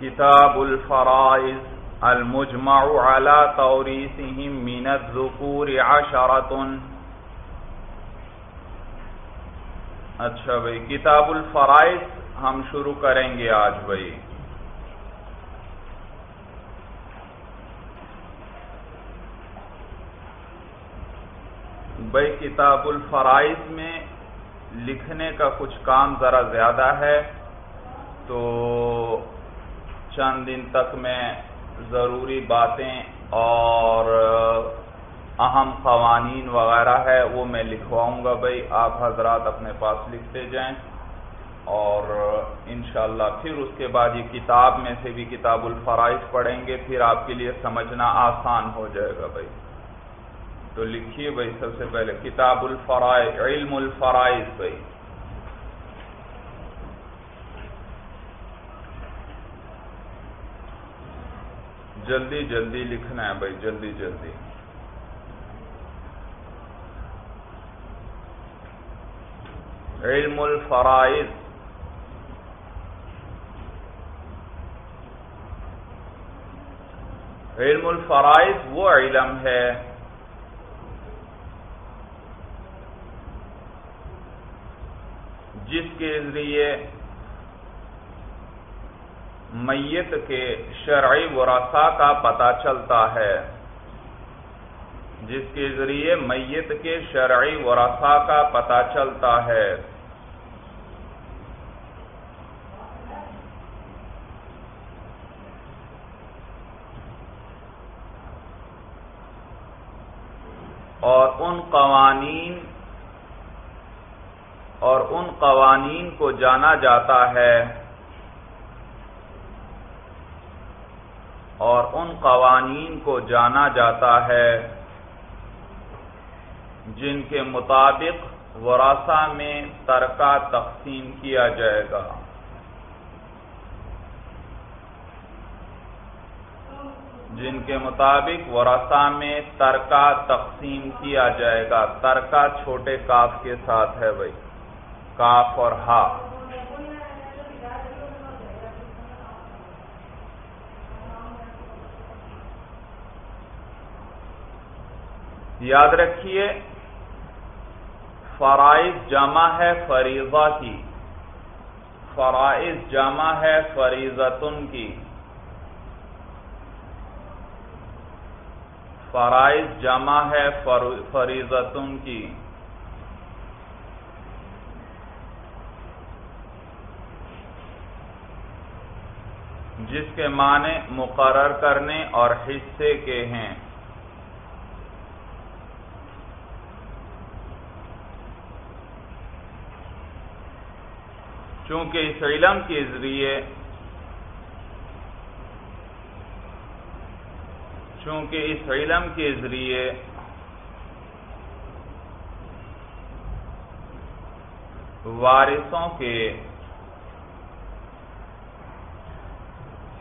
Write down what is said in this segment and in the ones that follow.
کتاب الفرائض المجمع على توریثهم من الذکور عشرت اچھا بھائی کتاب الفرائض ہم شروع کریں گے آج بھائی۔ بھائی کتاب الفرائض میں لکھنے کا کچھ کام ذرا زیادہ ہے، تو چند دن تک میں ضروری باتیں اور اہم قوانین وغیرہ ہے وہ میں لکھواؤں گا بھائی، آپ حضرات اپنے پاس لکھتے جائیں اور انشاءاللہ پھر اس کے بعد یہ کتاب میں سے بھی کتاب الفرائض پڑھیں گے، پھر آپ کے لیے سمجھنا آسان ہو جائے گا بھائی۔ تو لکھیے بھائی، سب سے پہلے کتاب الفرائض، علم الفرائض بھائی۔ جلدی جلدی لکھنا ہے بھائی، جلدی جلدی۔ علم الفرائض۔ علم الفرائض وہ علم ہے جس کے ذریعے میت کے شرعی ورثہ کا پتہ چلتا ہے۔ جس کے ذریعے میت کے شرعی ورثہ کا پتہ چلتا ہے۔ اور ان قوانین اور ان قوانین کو جانا جاتا ہے۔ اور ان قوانین کو جانا جاتا ہے جن کے مطابق ورثہ میں ترکہ تقسیم کیا جائے گا۔ جن کے مطابق ورثہ میں ترکہ تقسیم کیا جائے گا۔ ترکہ چھوٹے کاف کے ساتھ ہے بھائی۔ کاف اور ہا۔ یاد رکھیے، فرائض جمع ہے فریضہ کی۔ فرائض جمع ہے فریضتن کی۔ فرائض جمع ہے فریضتن کی۔ جس کے معنی مقرر کرنے اور حصے کے ہیں۔ چونکہ اس علم کے ذریعے چونکہ اس علم کے ذریعے وارثوں کے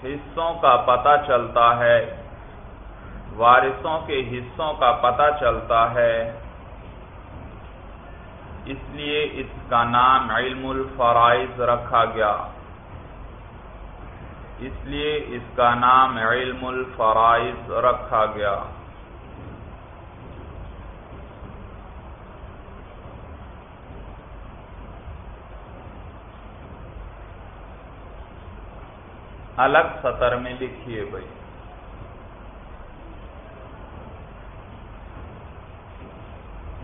حصوں کا پتہ چلتا ہے، وارثوں کے حصوں کا پتہ چلتا ہے۔ اس لیے اس کا نام علم الفرائض رکھا گیا۔ اس لیے اس کا نام علم الفرائض رکھا گیا۔ الگ سطر میں لکھیے بھائی۔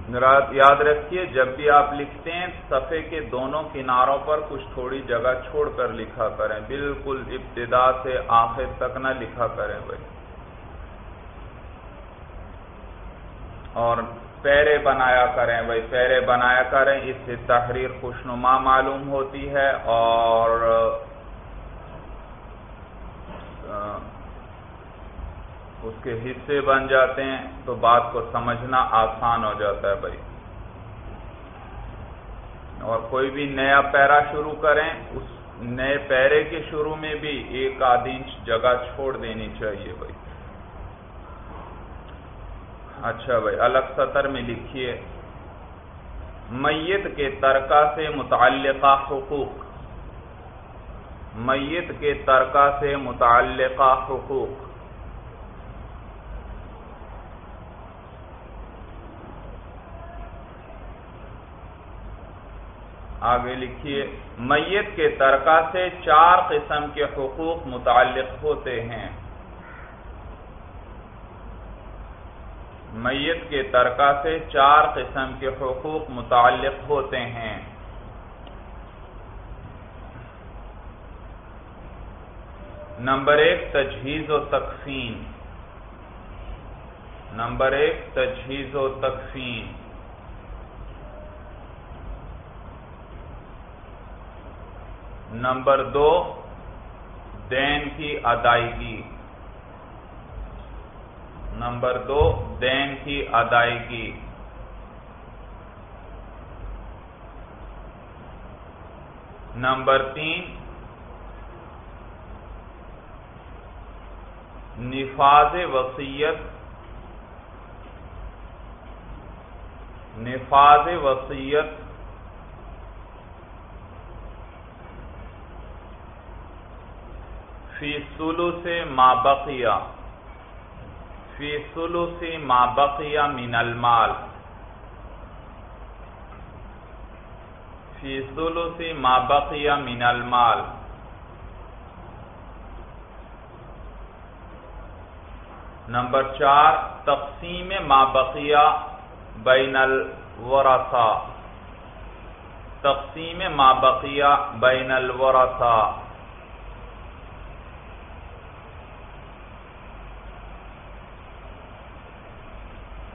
یاد رکھیے، جب بھی آپ لکھتے ہیں، صفحے کے دونوں کناروں پر کچھ تھوڑی جگہ چھوڑ کر لکھا کریں۔ بالکل ابتدا سے آخر تک نہ لکھا کریں بھائی۔ اور پیرے بنایا کریں بھائی، پیرے بنایا کریں، اس سے تحریر خوشنما معلوم ہوتی ہے اور اس کے حصے بن جاتے ہیں تو بات کو سمجھنا آسان ہو جاتا ہے بھائی۔ اور کوئی بھی نیا پیرا شروع کریں، اس نئے پیرے کے شروع میں بھی ایک آدھ انچ جگہ چھوڑ دینی چاہیے بھائی۔ اچھا بھائی، الگ سطر میں لکھیے۔ میت کے ترکہ سے متعلقہ حقوق۔ میت کے ترکہ سے متعلقہ حقوق۔ آگے لکھیے، میت کے ترکہ سے چار قسم کے حقوق متعلق ہوتے ہیں۔ میت کے ترکہ سے چار قسم کے حقوق متعلق ہوتے ہیں۔ نمبر ایک، تجہیز و تقسیم نمبر ایک، تجہیز و تقسیم نمبر دو، دین کی ادائیگی۔ نمبر دو، دین کی ادائیگی۔ نمبر تین، نفاذ وسیعت نفاذ وسیعت فی سلو سے مابقیہ فی سلو سے مابقیہ من المال، فی سلو سے مابقیہ من المال۔ نمبر چار، تقسیم ما بقیہ بین الورثا تقسیم ما بقیہ بین الورثا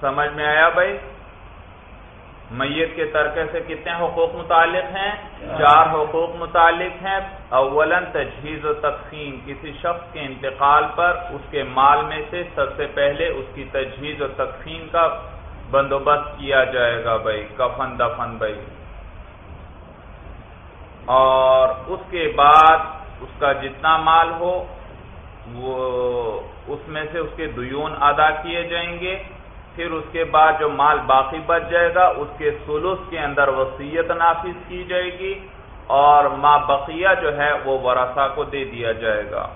سمجھ میں آیا بھائی؟ میت کے ترکے سے کتنے حقوق متعلق ہیں؟ چار حقوق متعلق ہیں۔ اولا تجہیز و تقسیم کسی شخص کے انتقال پر اس کے مال میں سے سب سے پہلے اس کی تجہیز و تقسیم کا بندوبست کیا جائے گا بھائی، کفن دفن بھائی۔ اور اس کے بعد اس کا جتنا مال ہو، وہ اس میں سے اس کے دیون ادا کیے جائیں گے۔ پھر اس کے بعد جو مال باقی بچ جائے گا، اس کے سلوس کے اندر وسیعت نافذ کی جائے گی اور ما بقیہ جو ہے وہ ورثہ کو دے دیا جائے گا۔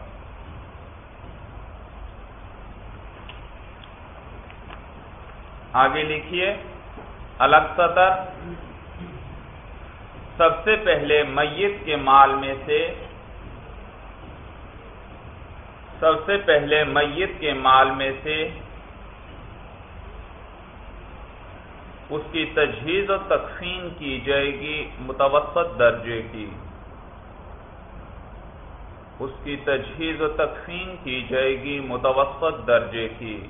آگے لکھیے، الگ سطر سب سے پہلے میت کے مال میں سے، سب سے پہلے میت کے مال میں سے اس کی تجہیز و تقسیم کی جائے گی، متوسط درجے کی۔ اس کی تجہیز و تقسیم کی جائے گی، متوسط درجے کی۔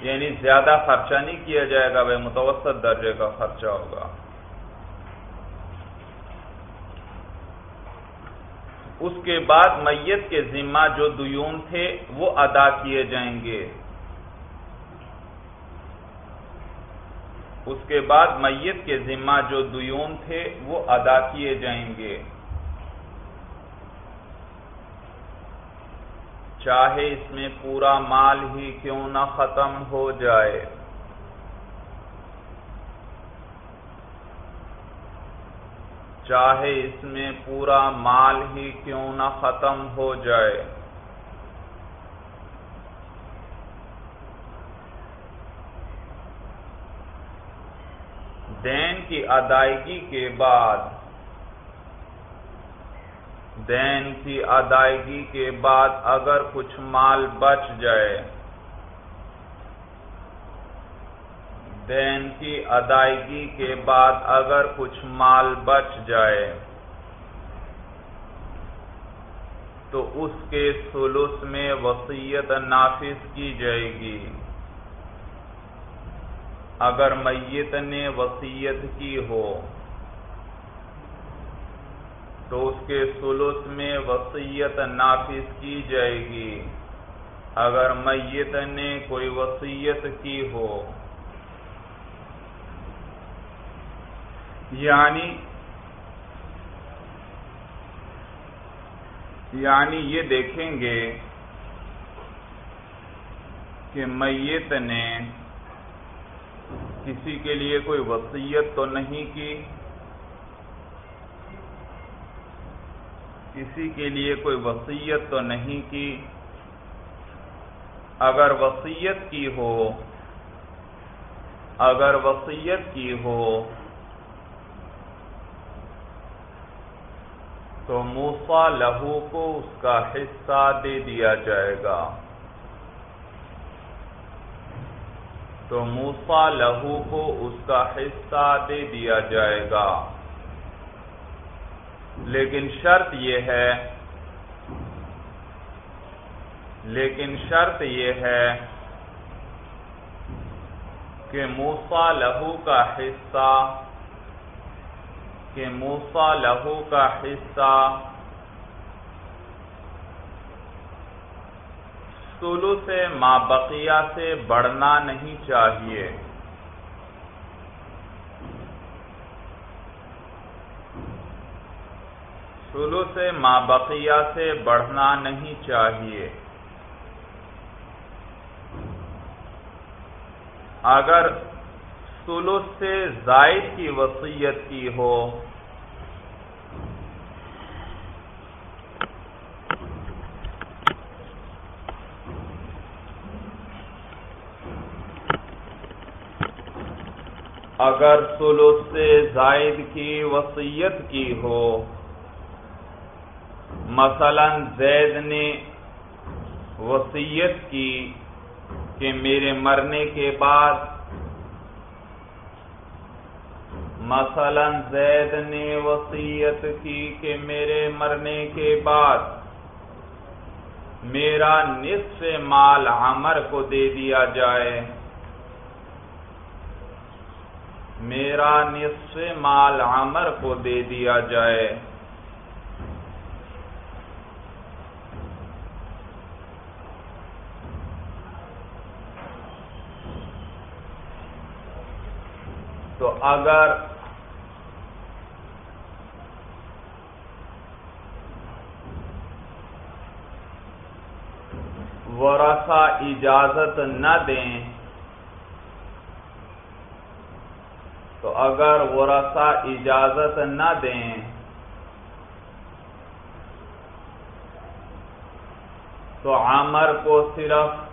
یعنی زیادہ خرچہ نہیں کیا جائے گا بھائی متوسط درجے کا خرچہ ہوگا۔ اس کے بعد میت کے ذمہ جو دیون تھے وہ ادا کیے جائیں گے۔ اس کے بعد میت کے ذمہ جو دیون تھے وہ ادا کیے جائیں گے۔ چاہے اس میں پورا مال ہی کیوں نہ ختم ہو جائے۔ چاہے اس میں پورا مال ہی کیوں نہ ختم ہو جائے۔ دین کی ادائیگی کے بعد، دین کی ادائیگی کے بعد اگر کچھ مال بچ جائے دین کی ادائیگی کے بعد اگر کچھ مال بچ جائے تو اس کے سلس میں وسیعت نافذ کی جائے گی۔ اگر میت نے وسیعت کی ہو تو اس کے سلس میں وسیعت نافذ کی جائے گی۔ اگر میت نے کوئی وسیعت کی ہو یعنی یعنی یہ دیکھیں گے کہ میت نے کسی کے لیے کوئی وصیت تو نہیں کی، کسی کے لیے کوئی وصیت تو نہیں کی۔ اگر وصیت کی ہو، اگر وصیت کی ہو تو موسا لہو کو اس کا حصہ دے دیا جائے گا۔ تو موسا لہو کو اس کا حصہ دے دیا جائے گا۔ لیکن شرط یہ ہے، لیکن شرط یہ ہے کہ موسا لہو کا حصہ کہ موسا لہو کا حصہ سلو سے مابقیہ سے بڑھنا نہیں چاہیے۔ سلو سے مابقیہ سے بڑھنا نہیں چاہیے۔ اگر سلو سے زائد کی وصیت کی ہو۔ اگر سلو سے زائد کی وصیت کی ہو، مثلا زید نے وصیت کی کہ میرے مرنے کے بعد مثلا زید نے وصیت کی کہ میرے مرنے کے بعد میرا نصف مال عمر کو دے دیا جائے۔ میرا نصف مال عمر کو دے دیا جائے۔ تو اگر ورثہ اجازت نہ دیں۔ تو اگر ورثہ اجازت نہ دیں، تو عامر کو صرف،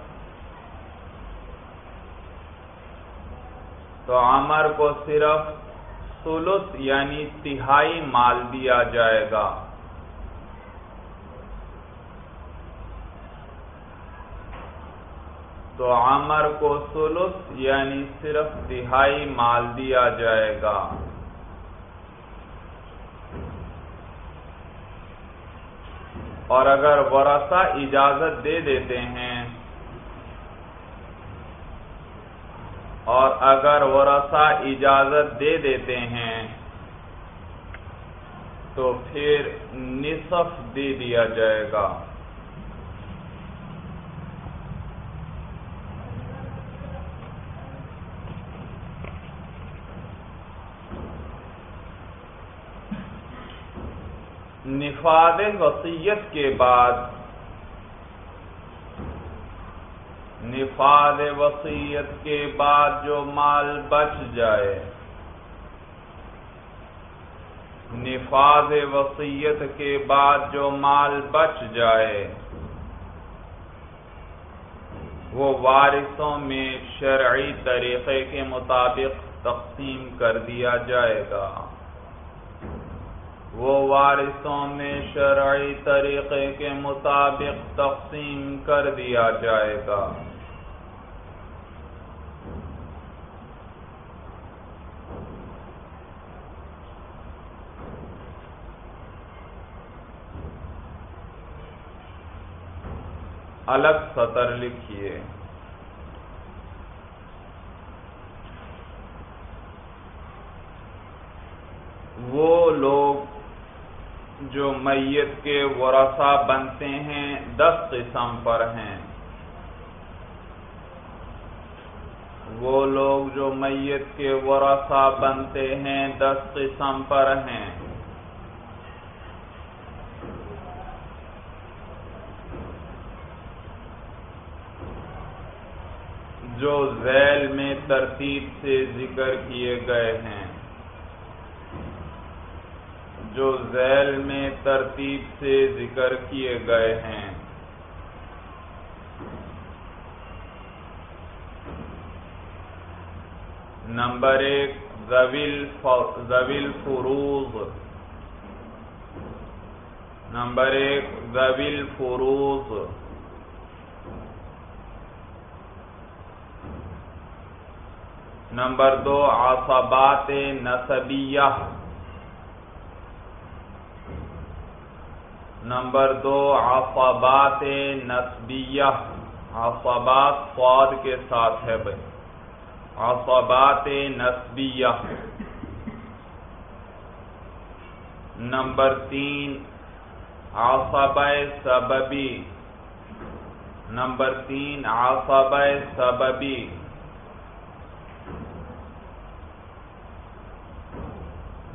تو عمر کو صرف سلس یعنی تہائی مال دیا جائے گا۔ تو عمر کو سلس یعنی صرف تہائی مال دیا جائے گا۔ اور اگر ورثہ اجازت دے دیتے ہیں، اور اگر ورثہ اجازت دے دیتے ہیں، تو پھر نصف دے دیا جائے گا۔ نفاذ وسیعت کے بعد نفاذ وسیعت کے بعد جو مال بچ جائے، نفاذ وسیعت کے بعد جو مال بچ جائے، وہ وارثوں میں شرعی طریقے کے مطابق تقسیم کر دیا جائے گا۔ وہ وارثوں میں شرعی طریقے کے مطابق تقسیم کر دیا جائے گا۔ الگ سطر لکھیے۔ وہ لوگ جو میت کے ورثہ بنتے ہیں، دس قسم پر ہیں۔ وہ لوگ جو میت کے ورثہ بنتے ہیں، دس قسم پر ہیں۔ جو ذیل میں ترتیب سے ذکر کیے گئے ہیں۔ جو ذیل میں ترتیب سے ذکر کیے گئے ہیں۔ نمبر ایک زویل فروغ نمبر ایک زویل فروغ نمبر دو، عصبات نصبیہ نمبر دو، عصبات نصبیہ عصبات فواد کے ساتھ ہے بھائی۔ عصبات نصبیہ نمبر تین عصب سببی۔ نمبر تین عصب سببی۔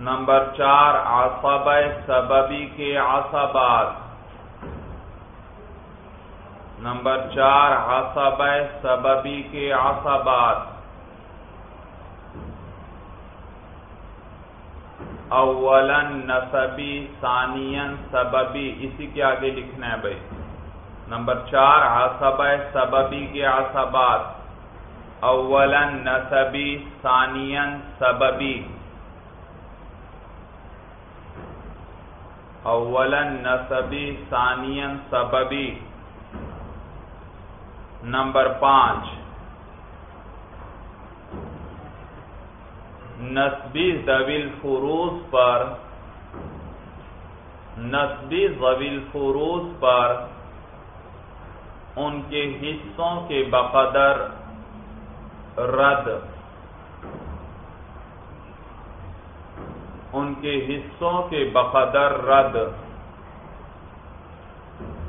نمبر چار، عصب سببی کے عصبات۔ نمبر چار، عصب سببی کے عصبات۔ اولا نصبی ثانین سببی اسی کے آگے لکھنا ہے بھائی۔ نمبر چار، عصب سببی کے عصبات۔ اولا نصبی ثانین سببی اولا نصبی ثانین سببی۔ نمبر پانچ۔ نسبی زویل فروز پر۔ نسبی زویل فروز پر۔ ان کے حصوں کے بقدر رد۔ ان کے حصوں کے بقدر رد۔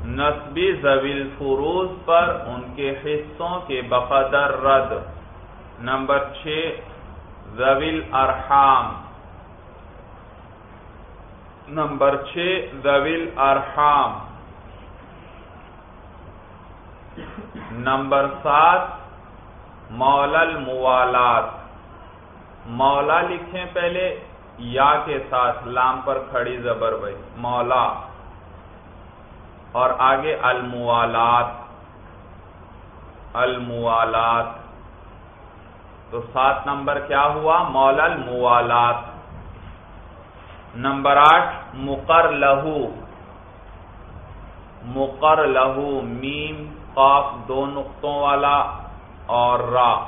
نسبی زویل فروز پر ان کے حصوں کے بقدر رد۔ نمبر چھ زویل ارحام نمبر چھ زویل ارحام نمبر سات، مولا الموالات۔ مولا لکھیں پہلے۔ یا کے ساتھ لام پر کھڑی زبر بھائی، مولا۔ اور آگے الموالات۔ الموالات۔ تو سات نمبر کیا ہوا؟ مولا الموالات۔ نمبر آٹھ، مقر لہو۔ مقر لہو، میم، قاف، دو نقطوں والا اور را۔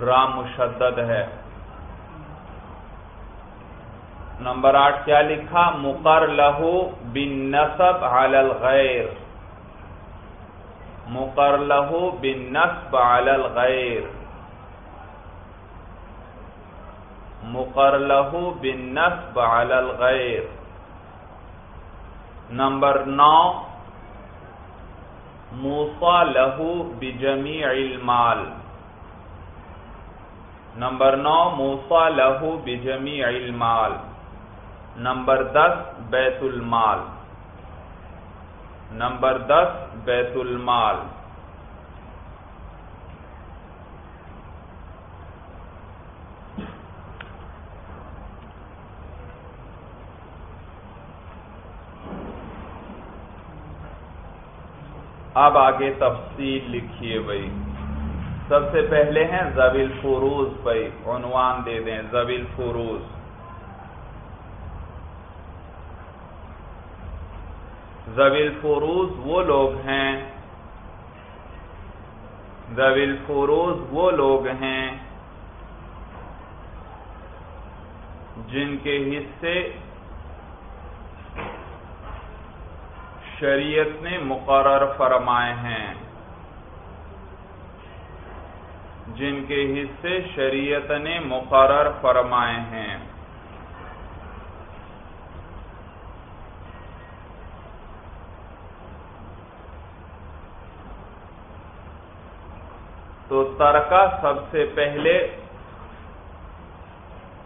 را مشدد ہے۔ نمبر آٹھ کیا لکھا؟ مقر لہو بن نصب الغیر۔ مقر لہو بن نصب الغیر۔ مقر لہو بن نصب الغیر۔ نمبر نو موسا لہو بجمی المال۔ نمبر نو موسا لہو بجمی المال۔ نمبر دس، بیت المال۔ نمبر دس، بیت المال۔ اب آگے تفصیل لکھیے بھائی۔ سب سے پہلے ہیں زویل فروز بھائی، عنوان دے دیں، زویل فروز۔ زویل فروز وہ لوگ ہیں۔ زویل فروز وہ لوگ ہیں جن کے حصے شریعت نے مقرر فرمائے ہیں۔ جن کے حصے شریعت نے مقرر فرمائے ہیں۔ تو ترکا سب سے پہلے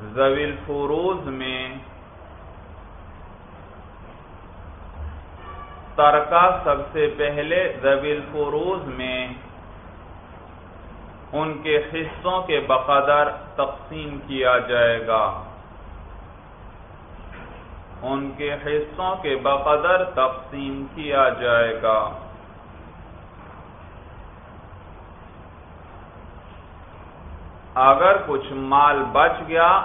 زویل فروز میں ترکا سب سے پہلے زویل فروز میں ان کے حصوں کے بقدر تقسیم کیا جائے گا۔ ان کے حصوں کے بقدر تقسیم کیا جائے گا۔ اگر کچھ مال بچ گیا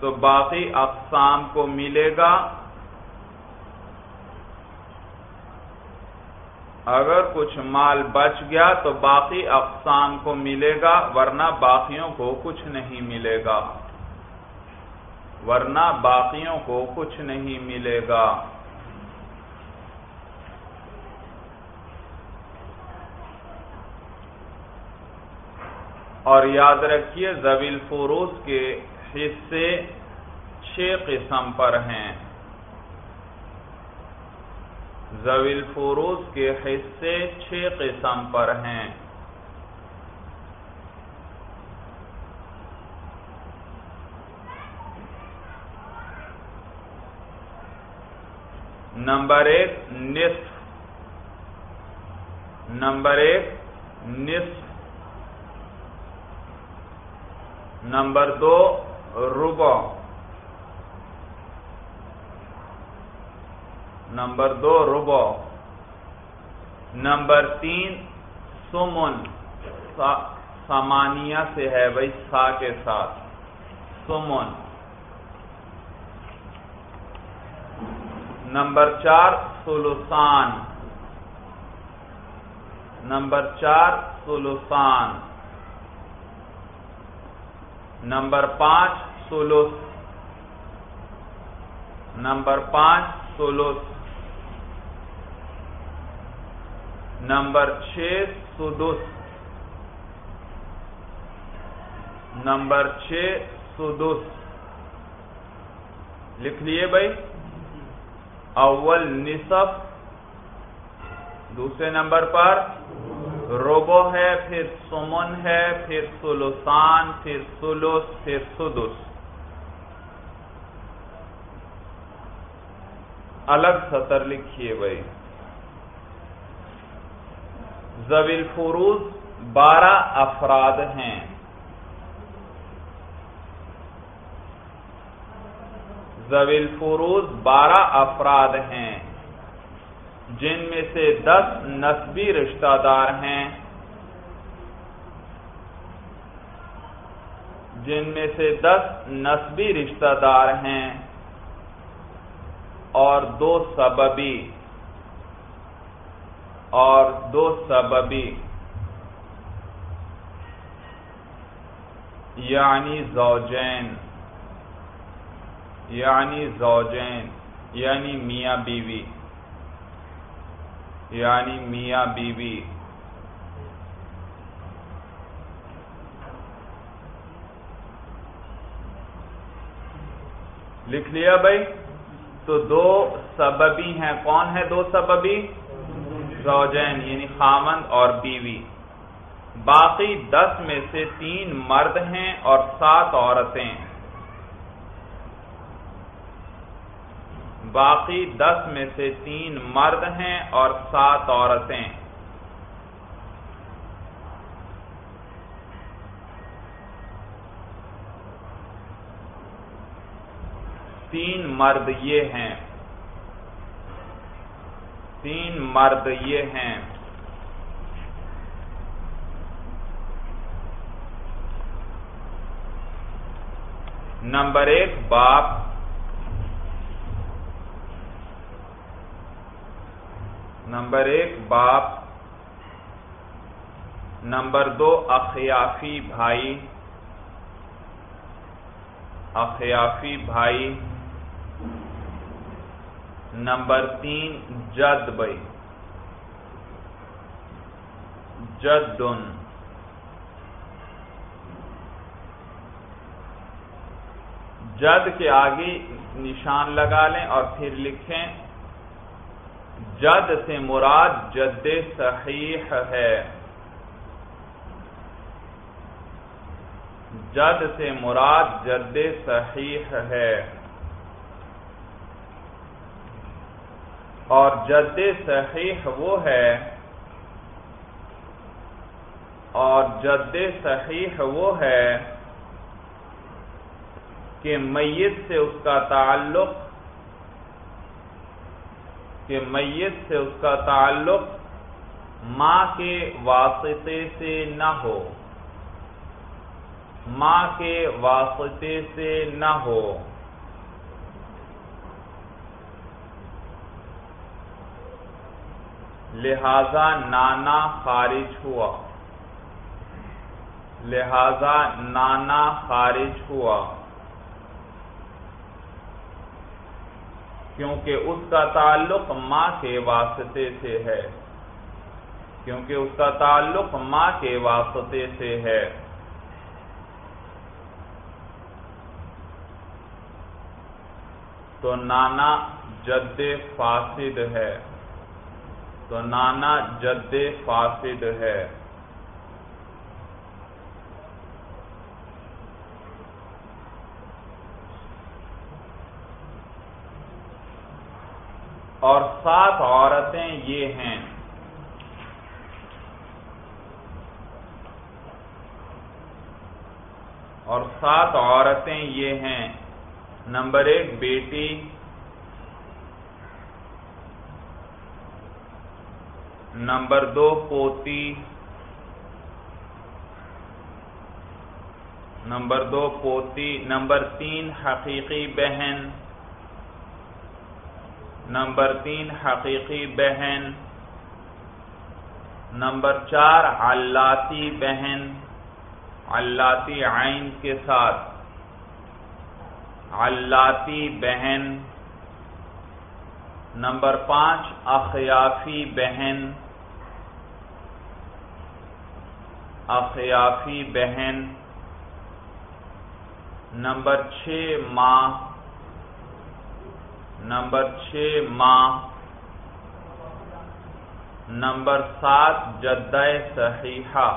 تو باقی اقسام کو ملے گا۔ اگر کچھ مال بچ گیا تو باقی اقسام کو ملے گا، ورنہ باقیوں کو کچھ نہیں ملے گا۔ ورنہ باقیوں کو کچھ نہیں ملے گا۔ اور یاد رکھیے زویل فروز کے حصے چھ قسم پر ہیں۔ زویل فروز کے حصے چھ قسم پر ہیں۔ نمبر ایک، نصف۔ نمبر ایک، نصف۔ نمبر دو، ربع۔ نمبر دو، ربع۔ نمبر تین، سمن۔ سامانیہ سے ہے بھائی، سا کے ساتھ۔ سمن۔ نمبر چار، سلوسان۔ نمبر چار، سلوسان۔ نمبر پانچ سولوس نمبر پانچ سولوس نمبر چھ سدس نمبر چھ سدس لکھ لیے بھائی۔ اول نصف۔ دوسرے نمبر پر۔ روبو ہے، پھر سمن ہے، پھر سلوسان، پھر سلوس، پھر سدس۔ الگ سطر لکھیے بھائی۔ زویل فروز بارہ افراد ہیں۔ زویل فروز بارہ افراد ہیں۔ جن میں سے دس نسبی رشتہ دار ہیں۔ جن میں سے دس نسبی رشتہ دار ہیں اور دو سببی۔ اور دو سببی۔ یعنی زوجین۔ یعنی زوجین یعنی میاں بیوی۔ یعنی میاں بیوی۔ لکھ لیا بھائی؟ تو دو سببی ہیں۔ کون ہے دو سببی؟ زوجین یعنی خامند اور بیوی۔ باقی دس میں سے تین مرد ہیں اور سات عورتیں۔ باقی دس میں سے تین مرد ہیں اور سات عورتیں۔ تین مرد یہ ہیں۔ تین مرد یہ ہیں۔ نمبر ایک، باپ نمبر ایک، باپ. نمبر دو، اخیافی بھائی. اخیافی بھائی. نمبر تین، جد بھائی. جدن. جد کے آگے نشان لگا لیں اور پھر لکھیں جد سے مراد جد صحیح ہے۔ جد سے مراد جد صحیح ہے۔ اور جد صحیح وہ ہے۔ اور جد صحیح وہ ہے کہ میت سے اس کا تعلق کہ میت سے اس کا تعلق ماں کے واسطے سے نہ ہو۔ ماں کے واسطے سے نہ ہو۔ لہذا نانا خارج ہوا۔ لہذا نانا خارج ہوا۔ کیونکہ اس کا تعلق ماں کے واسطے سے ہے۔ کیونکہ اس کا تعلق ماں کے واسطے سے ہے۔ تو نانا جد فاسد ہے۔ تو نانا جد فاسد ہے۔ اور سات عورتیں یہ ہیں۔ اور سات عورتیں یہ ہیں۔ نمبر ایک، بیٹی۔ نمبر دو، پوتی۔ نمبر دو، پوتی۔ نمبر تین، حقیقی بہن۔ نمبر تین، حقیقی بہن. نمبر چار، علاتی بہن. علاتی عین کے ساتھ. علاتی بہن. نمبر پانچ، اخیافی بہن. اخیافی بہن. نمبر چھ، ماں نمبر چھ ماں نمبر سات جدہ صحیحہ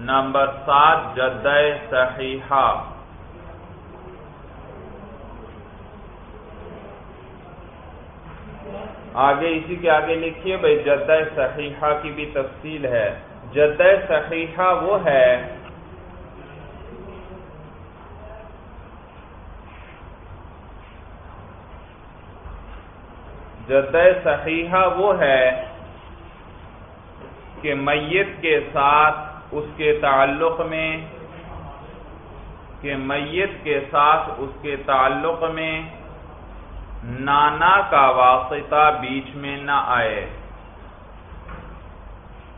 نمبر سات جدہ صحیحہ آگے اسی کے آگے لکھیے بھائی، جدہ صحیحہ کی بھی تفصیل ہے۔ جدہ صحیحہ وہ ہے جدہ صحیحہ وہ ہے کہ میت کے ساتھ اس کے تعلق میں کہ میت کے ساتھ اس کے تعلق میں نانا کا واسطہ بیچ میں نہ آئے۔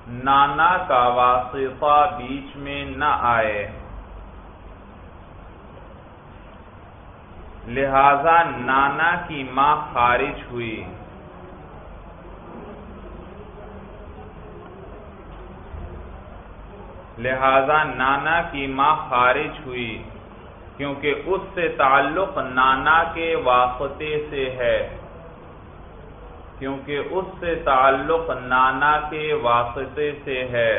نانا کا واسطہ بیچ میں نہ آئے۔ لہذا نانا کی ماں خارج ہوئی۔ لہذا نانا کی ماں خارج ہوئی، کیونکہ اس سے تعلق نانا کے واسطے سے ہے۔ کیونکہ اس سے تعلق نانا کے واسطے سے ہے۔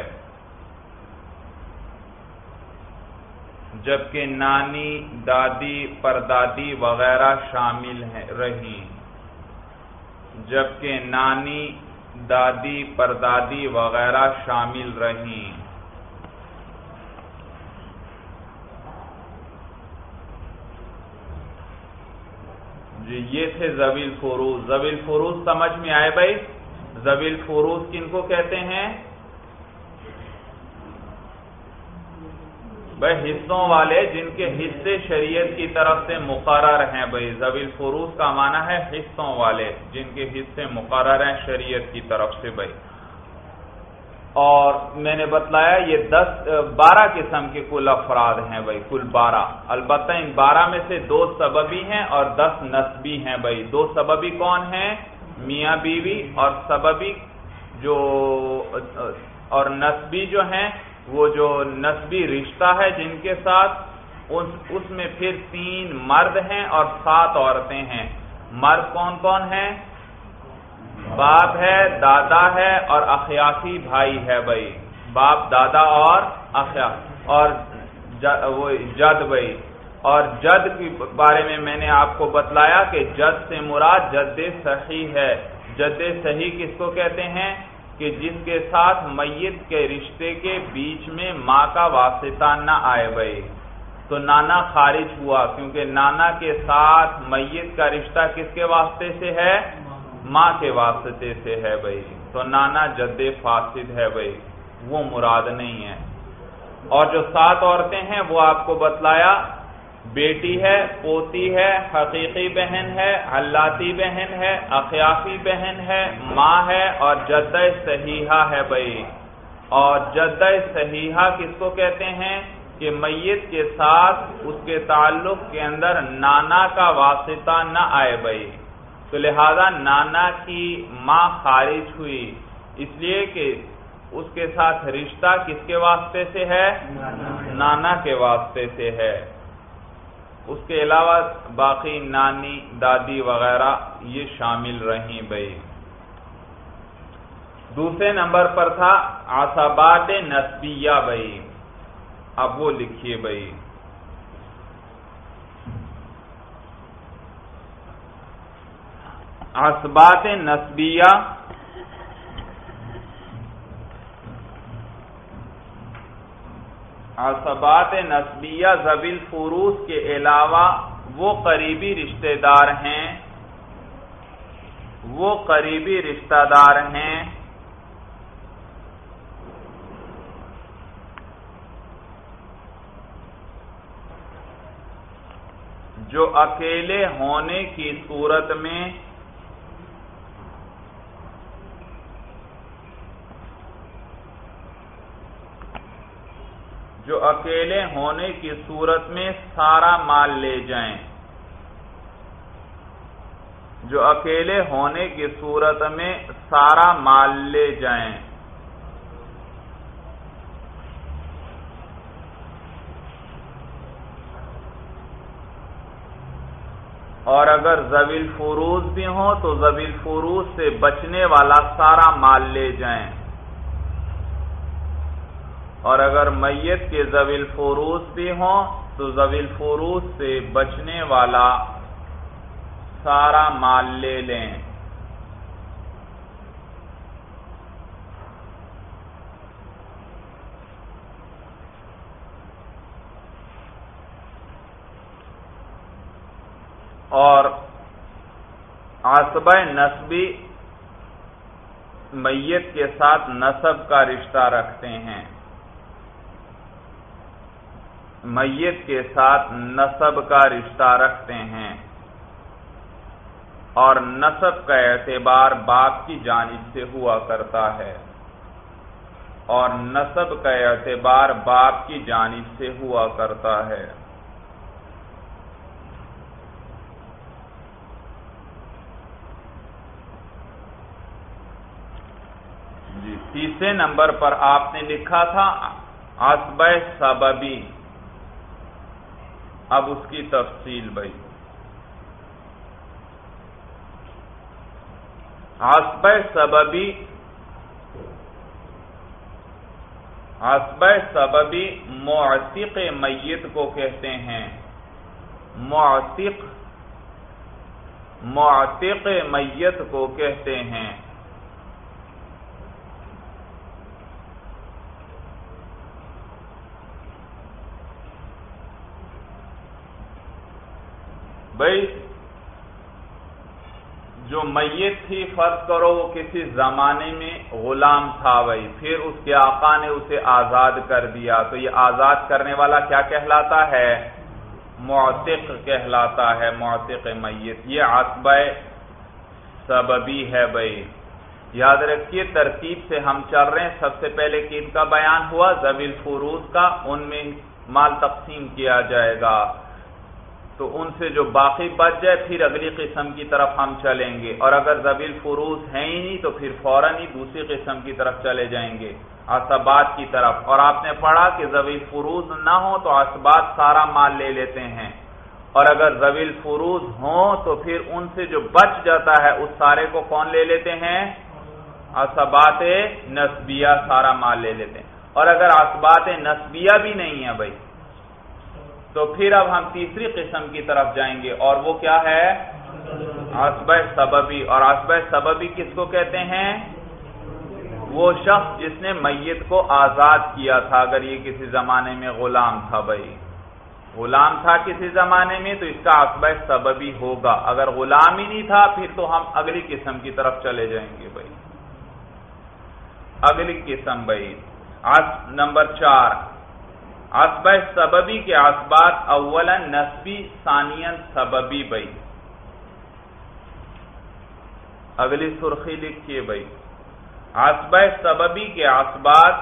جبکہ نانی، دادی، پردادی وغیرہ شامل رہی جبکہ نانی، دادی، پردادی وغیرہ شامل رہی جی یہ تھے زویل فروز زویل فروز سمجھ میں آئے بھائی؟ زویل فروز کن کو کہتے ہیں؟ بھائی، حصوں والے جن کے حصے شریعت کی طرف سے مقرر ہیں بھائی۔ زویل فروز کا معنی ہے حصوں والے جن کے حصے مقرر ہیں شریعت کی طرف سے بھائی۔ اور میں نے بتلایا یہ دس، بارہ قسم کے کل افراد ہیں بھائی، کل بارہ۔ البتہ ان بارہ میں سے دو سببی ہیں اور دس نسبی ہیں بھائی۔ دو سببی کون ہیں؟ میاں بیوی اور سببی جو، اور نسبی جو ہیں، وہ جو نسبی رشتہ ہے جن کے ساتھ، اس میں پھر تین مرد ہیں اور سات عورتیں ہیں۔ مرد کون کون ہیں؟ باپ ہے، دادا ہے اور اخیاسی بھائی ہے بھائی۔ باپ، دادا اور اخیا اور وہ جد بھائی۔ اور جد کے بارے میں میں نے آپ کو بتلایا کہ جد سے مراد جد صحیح ہے۔ جد صحیح کس کو کہتے ہیں؟ کہ جس کے ساتھ میت کے رشتے کے بیچ میں ماں کا واسطہ نہ آئے بھائی۔ تو نانا خارج ہوا، کیونکہ نانا کے ساتھ میت کا رشتہ کس کے واسطے سے ہے؟ ماں کے واسطے سے ہے بھائی۔ تو نانا جد فاسد ہے بھائی، وہ مراد نہیں ہے۔ اور جو سات عورتیں ہیں، وہ آپ کو بتلایا، بیٹی ہے، پوتی ہے، حقیقی بہن ہے، حلاتی بہن ہے، اخیافی بہن ہے، ماں ہے، اور جد صحیحہ ہے بھائی۔ اور جد صحیحہ کس کو کہتے ہیں؟ کہ میت کے ساتھ اس کے تعلق کے اندر نانا کا واسطہ نہ آئے بھائی۔ تو لہذا نانا کی ماں خارج ہوئی۔ اس لیے کہ اس کے ساتھ رشتہ کس کے واسطے سے ہے؟ نانا کے واسطے سے ہے۔ اس کے علاوہ باقی نانی، دادی وغیرہ یہ شامل رہیں بھائی دوسرے نمبر پر تھا آسابات نسبیہ بھائی اب وہ لکھیے بھائی اسبات نسبیہ اسبات نسبیہ زبیل فروس کے علاوہ وہ قریبی رشتہ دار ہیں۔ وہ قریبی رشتہ دار ہیں۔ جو اکیلے ہونے کی صورت میں جو اکیلے ہونے کی صورت میں سارا مال لے جائیں۔ جو اکیلے ہونے کی صورت میں سارا مال لے جائیں۔ اور اگر زویل فروز بھی ہوں تو زویل فروز سے بچنے والا سارا مال لے جائیں۔ اور اگر میت کے زویل فروز بھی ہوں، تو زویل فروز سے بچنے والا سارا مال لے لیں۔ اور آصبہ نسبی میت کے ساتھ نصب کا رشتہ رکھتے ہیں۔ میت کے ساتھ نصب کا رشتہ رکھتے ہیں اور نصب کا اعتبار باپ کی جانب سے ہوا کرتا ہے اور نصب کا اعتبار باپ کی جانب سے ہوا کرتا ہے۔ جی تیسرے نمبر پر آپ نے لکھا تھا آسب سببی۔ اب اس کی تفصیل بھائی۔ آسب سببی آسب سببی معتق میت کو کہتے ہیں۔ معتق معتق میت کو کہتے ہیں۔ بھائی، جو میت تھی، فرض کرو وہ کسی زمانے میں غلام تھا بھائی، پھر اس کے آقا نے اسے آزاد کر دیا۔ تو یہ آزاد کرنے والا کیا کہلاتا ہے؟ معتق کہلاتا ہے، معتق میت۔ یہ عصب سببی ہے بھائی۔ یاد رکھیے، ترتیب سے ہم چل رہے ہیں۔ سب سے پہلے کن کا بیان ہوا زویل فروز کا، ان میں مال تقسیم کیا جائے گا۔ تو ان سے جو باقی بچ جائے، پھر اگلی قسم کی طرف ہم چلیں گے۔ اور اگر زبیل فروز ہیں ہی نہیں، تو پھر فوراً ہی دوسری قسم کی طرف چلے جائیں گے۔ اسبات کی طرف۔ اور آپ نے پڑھا کہ زبیل فروز نہ ہو تو اسبات سارا مال لے لیتے ہیں۔ اور اگر زویل فروز ہوں تو پھر ان سے جو بچ جاتا ہے، اس سارے کو کون لے لیتے ہیں؟ اسبات نسبیہ سارا مال لے لیتے ہیں۔ اور اگر اسبات نسبیہ بھی نہیں ہے بھائی تو پھر اب ہم تیسری قسم کی طرف جائیں گے اور وہ کیا ہے؟ آسب سببی اور آسب سببی کس کو کہتے ہیں؟ وہ شخص جس نے میت کو آزاد کیا تھا، اگر یہ کسی زمانے میں غلام تھا بھائی. غلام تھا کسی زمانے میں تو اس کا عقبہ سببی ہوگا. اگر غلام ہی نہیں تھا، پھر تو ہم اگلی قسم کی طرف چلے جائیں گے بھائی. اگلی قسم بھائی. نمبر چار. اسبہ سببی کے اسبات اولا نسبی ثانین سببی بھائی اگلی سرخی لکھیے بھائی۔ اسبہ سببی کے اسبات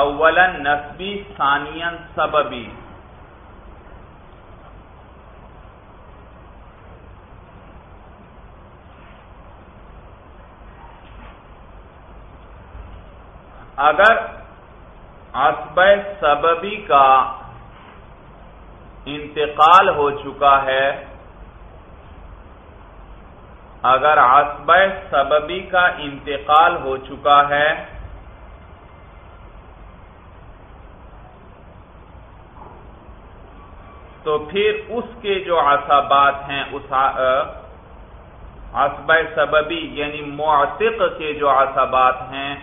اولا نسبی ثانین سببی۔ اگر اسب سببی کا انتقال ہو چکا ہے۔ اگر اسب سببی کا انتقال ہو چکا ہے، تو پھر اس کے جو عصبات ہیں، اس اسب سببی یعنی معتق کے جو عصبات ہیں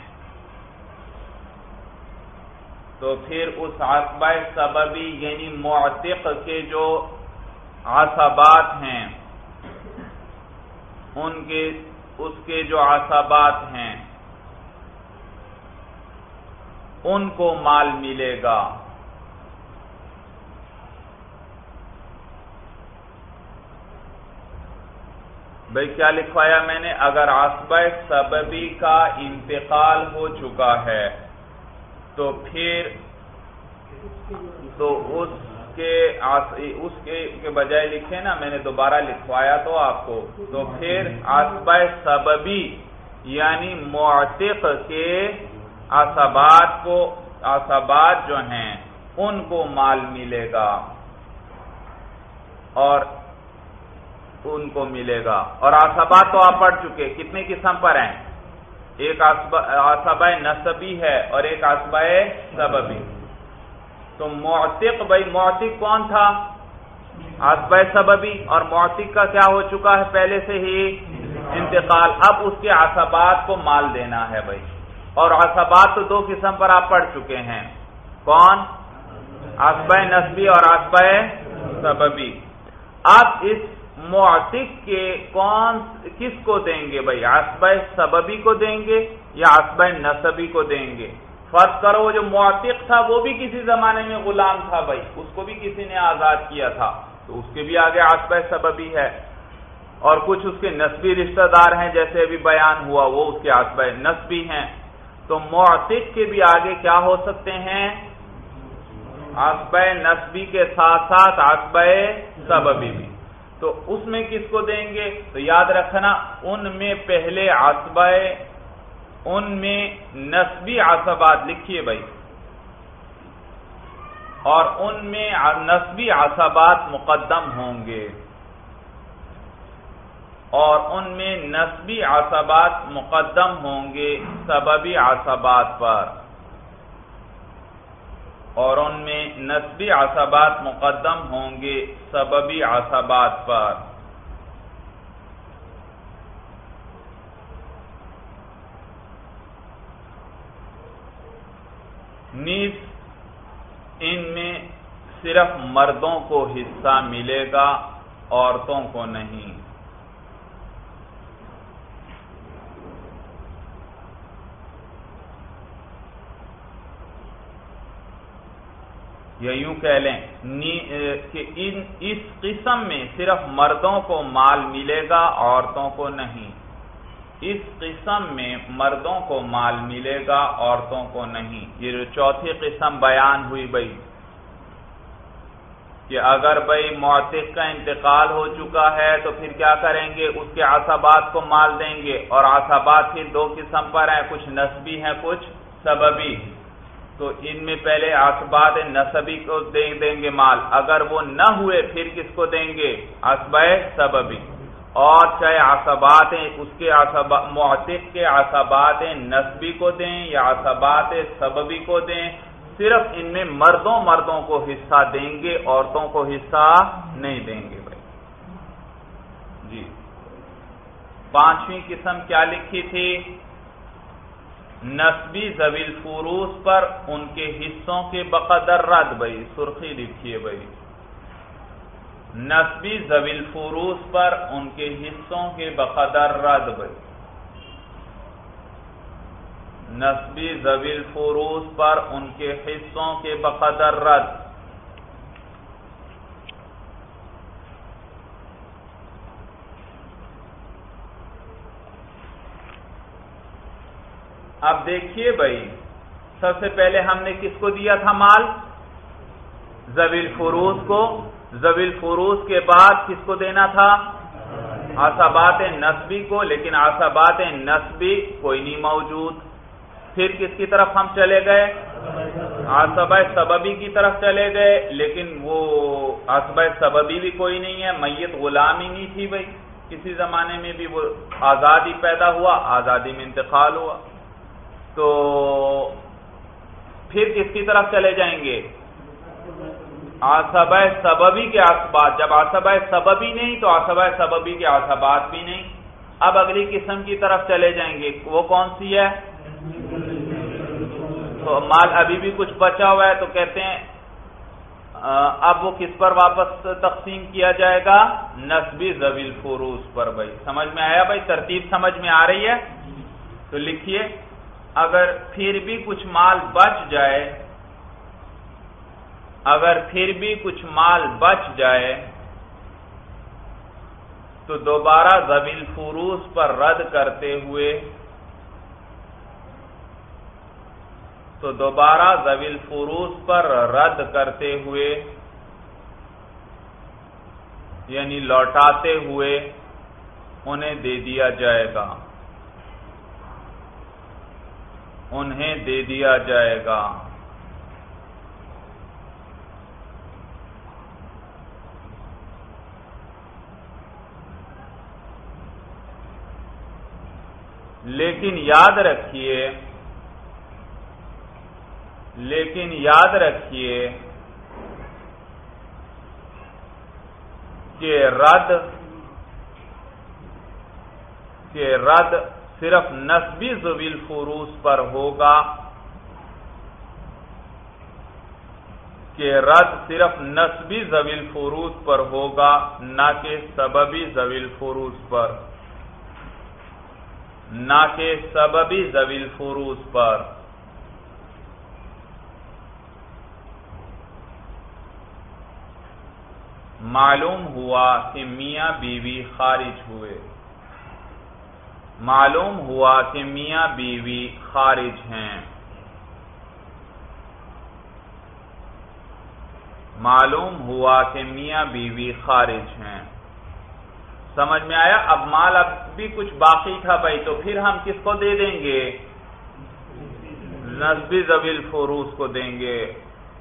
تو پھر اس عصبہ سببی یعنی معتق کے جو عصبات ہیں، ان کے، اس کے جو عصبات ہیں، ان کو مال ملے گا۔ بھائی کیا لکھوایا میں نے؟ اگر عصبہ سببی کا انتقال ہو چکا ہے۔ تو پھر تو اس کے اس کے بجائے لکھے نا، میں نے دوبارہ لکھوایا تو آپ کو۔ تو پھر آسبہ سببی یعنی معتق کے آسبات کو آسبات جو ہیں، ان کو مال ملے گا۔ اور ان کو ملے گا۔ اور آسبات تو آپ پڑھ چکے، کتنے قسم پر ہیں؟ ایک آسبہ نصبی ہے اور ایک آسبہ سببی۔ تو معتق بھائی، معتق کون تھا؟ آسبہ سببی۔ اور معتق کا کیا ہو چکا ہے؟ پہلے سے ہی انتقال۔ اب اس کے آسبات کو مال دینا ہے بھائی۔ اور آسبات تو دو قسم پر آپ پڑھ چکے ہیں۔ کون؟ آسبہ نصبی اور آسبہ سببی۔ اب اس معتق کے کون کس کو دیں گے بھائی؟ آسبہ سببی کو دیں گے یا آسبہ نصبی کو دیں گے؟ فرض کرو وہ جو معتق تھا وہ بھی کسی زمانے میں غلام تھا بھائی، اس کو بھی کسی نے آزاد کیا تھا، تو اس کے بھی آگے آسبہ سببی ہے۔ اور کچھ اس کے نسبی رشتہ دار ہیں، جیسے ابھی بیان ہوا، وہ اس کے آسبہ نسبی ہیں۔ تو معتق کے بھی آگے کیا ہو سکتے ہیں؟ آسبہ نسبی کے ساتھ ساتھ آسبہ سببی بھی۔ تو اس میں کس کو دیں گے؟ تو یاد رکھنا، ان میں پہلے آسبہ ان میں نسبی آسبات لکھیے بھائی۔ اور ان میں نسبی آسبات مقدم ہوں گے۔ اور ان میں نسبی آسبات مقدم ہوں گے سببی آسبات پر۔ اور ان میں نسبی عصبات مقدم ہوں گے سببی عصبات پر۔ نیز ان میں صرف مردوں کو حصہ ملے گا، عورتوں کو نہیں۔ یا یوں کہہ لیں کہ ان، اس قسم میں صرف مردوں کو مال ملے گا، عورتوں کو نہیں۔ اس قسم میں مردوں کو مال ملے گا، عورتوں کو نہیں۔ یہ جو چوتھی قسم بیان ہوئی بھائی، کہ اگر بھائی معتق کا انتقال ہو چکا ہے، تو پھر کیا کریں گے؟ اس کے آسابات کو مال دیں گے۔ اور آسابات پھر دو قسم پر ہیں، کچھ نسبی ہیں، کچھ سببی۔ تو ان میں پہلے آسبات نصبی کو دے دیں گے مال۔ اگر وہ نہ ہوئے، پھر کس کو دیں گے؟ اسبہ سببی۔ اور چاہے آسبات اس کے معتق کے آسبات نصبی کو دیں یا آسبات سببی کو دیں، صرف ان میں مردوں مردوں کو حصہ دیں گے، عورتوں کو حصہ نہیں دیں گے بھائی۔ جی۔ پانچویں قسم کیا لکھی تھی؟ نسبی زویل فروس پر ان کے حصوں کے بقدر رد بھائی، سرخی لکھیے بھائی۔ نسبی زویل فروس پر ان کے حصوں کے بقدر رد بھائی۔ نسبی زویل فروس پر ان کے حصوں کے بقدر رد۔ اب دیکھیے بھائی، سب سے پہلے ہم نے کس کو دیا تھا مال؟ زویل فروز کو۔ زویل فروز کے بعد کس کو دینا تھا؟ آسابات نسبی کو، لیکن آسابات نسبی کوئی نہیں موجود۔ پھر کس کی طرف ہم چلے گئے؟ آسبا سببی کی طرف چلے گئے، لیکن وہ آسبا سببی بھی کوئی نہیں ہے۔ میت غلام ہی نہیں تھی بھائی۔ کسی زمانے میں بھی وہ آزادی پیدا ہوا، آزادی میں انتقال ہوا۔ تو پھر کس کی طرف چلے جائیں گے؟ آسب سببی کے آسبات جب آسب سببی نہیں تو آسب سببی کے آسبات بھی نہیں. اب اگلی قسم کی طرف چلے جائیں گے. وہ کون سی ہے؟ تو مال ابھی بھی کچھ بچا ہوا ہے تو کہتے ہیں اب وہ کس پر واپس تقسیم کیا جائے گا؟ نسبی زویل فروز پر. بھائی، سمجھ میں آیا؟ بھائی، ترتیب سمجھ میں آ رہی ہے؟ تو لکھیے۔ اگر پھر بھی کچھ مال بچ جائے، اگر پھر بھی کچھ مال بچ جائے، تو دوبارہ زویل فروز پر رد کرتے ہوئے، تو دوبارہ زویل فروز پر رد کرتے ہوئے یعنی لوٹاتے ہوئے، انہیں دے دیا جائے گا۔ انہیں دے دیا جائے گا۔ لیکن یاد رکھیے، لیکن یاد رکھیے کہ رد کہ رد صرف نسبی زویل فروس پر ہوگا کہ رد صرف نسبی زویل فروس پر ہوگا، نہ کہ سببی زویل فروس پر۔ نہ کہ سببی زویل فروس پر۔ معلوم ہوا کہ میاں بیوی خارج ہوئے۔ معلوم ہوا کہ میاں بیوی خارج ہیں۔ معلوم ہوا کہ میاں بیوی خارج ہیں۔ سمجھ میں آیا؟ اب مال اب بھی کچھ باقی تھا بھائی، تو پھر ہم کس کو دے دیں گے؟ نسبی زویل فروس کو دیں گے۔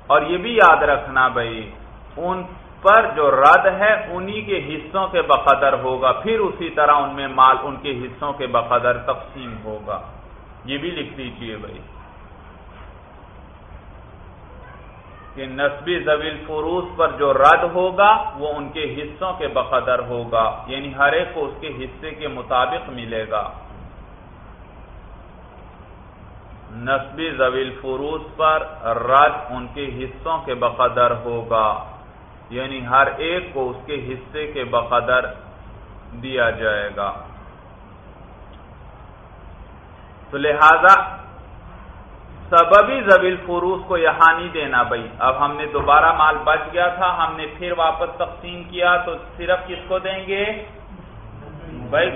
اور یہ بھی یاد رکھنا بھائی، ان پر جو رد ہے، انہی کے حصوں کے بقدر ہوگا۔ پھر اسی طرح ان میں مال ان کے حصوں کے بقدر تقسیم ہوگا۔ یہ بھی لکھ دیجیے بھائی۔ کہ نسبی زویل فروس پر جو رد ہوگا، وہ ان کے حصوں کے بقدر ہوگا۔ یعنی ہر ایک کو اس کے حصے کے مطابق ملے گا۔ نسبی زویل فروس پر رد ان کے حصوں کے بقدر ہوگا۔ یعنی ہر ایک کو اس کے حصے کے بقدر دیا جائے گا۔ تو لہذا سببی زبیل فروس کو یہاں نہیں دینا بھائی۔ اب ہم نے دوبارہ مال بچ گیا تھا، ہم نے پھر واپس تقسیم کیا، تو صرف کس کو دیں گے؟ بھائی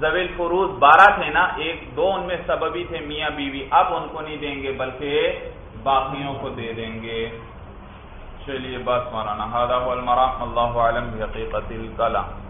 زبیل فروز بارہ تھے نا، ایک دو ان میں سببی تھے، میاں بیوی اب ان کو نہیں دیں گے، بلکہ باقیوں کو دے دیں گے۔ چلیے بس مولانا المرام اللہ عالم حقیقت الکلام۔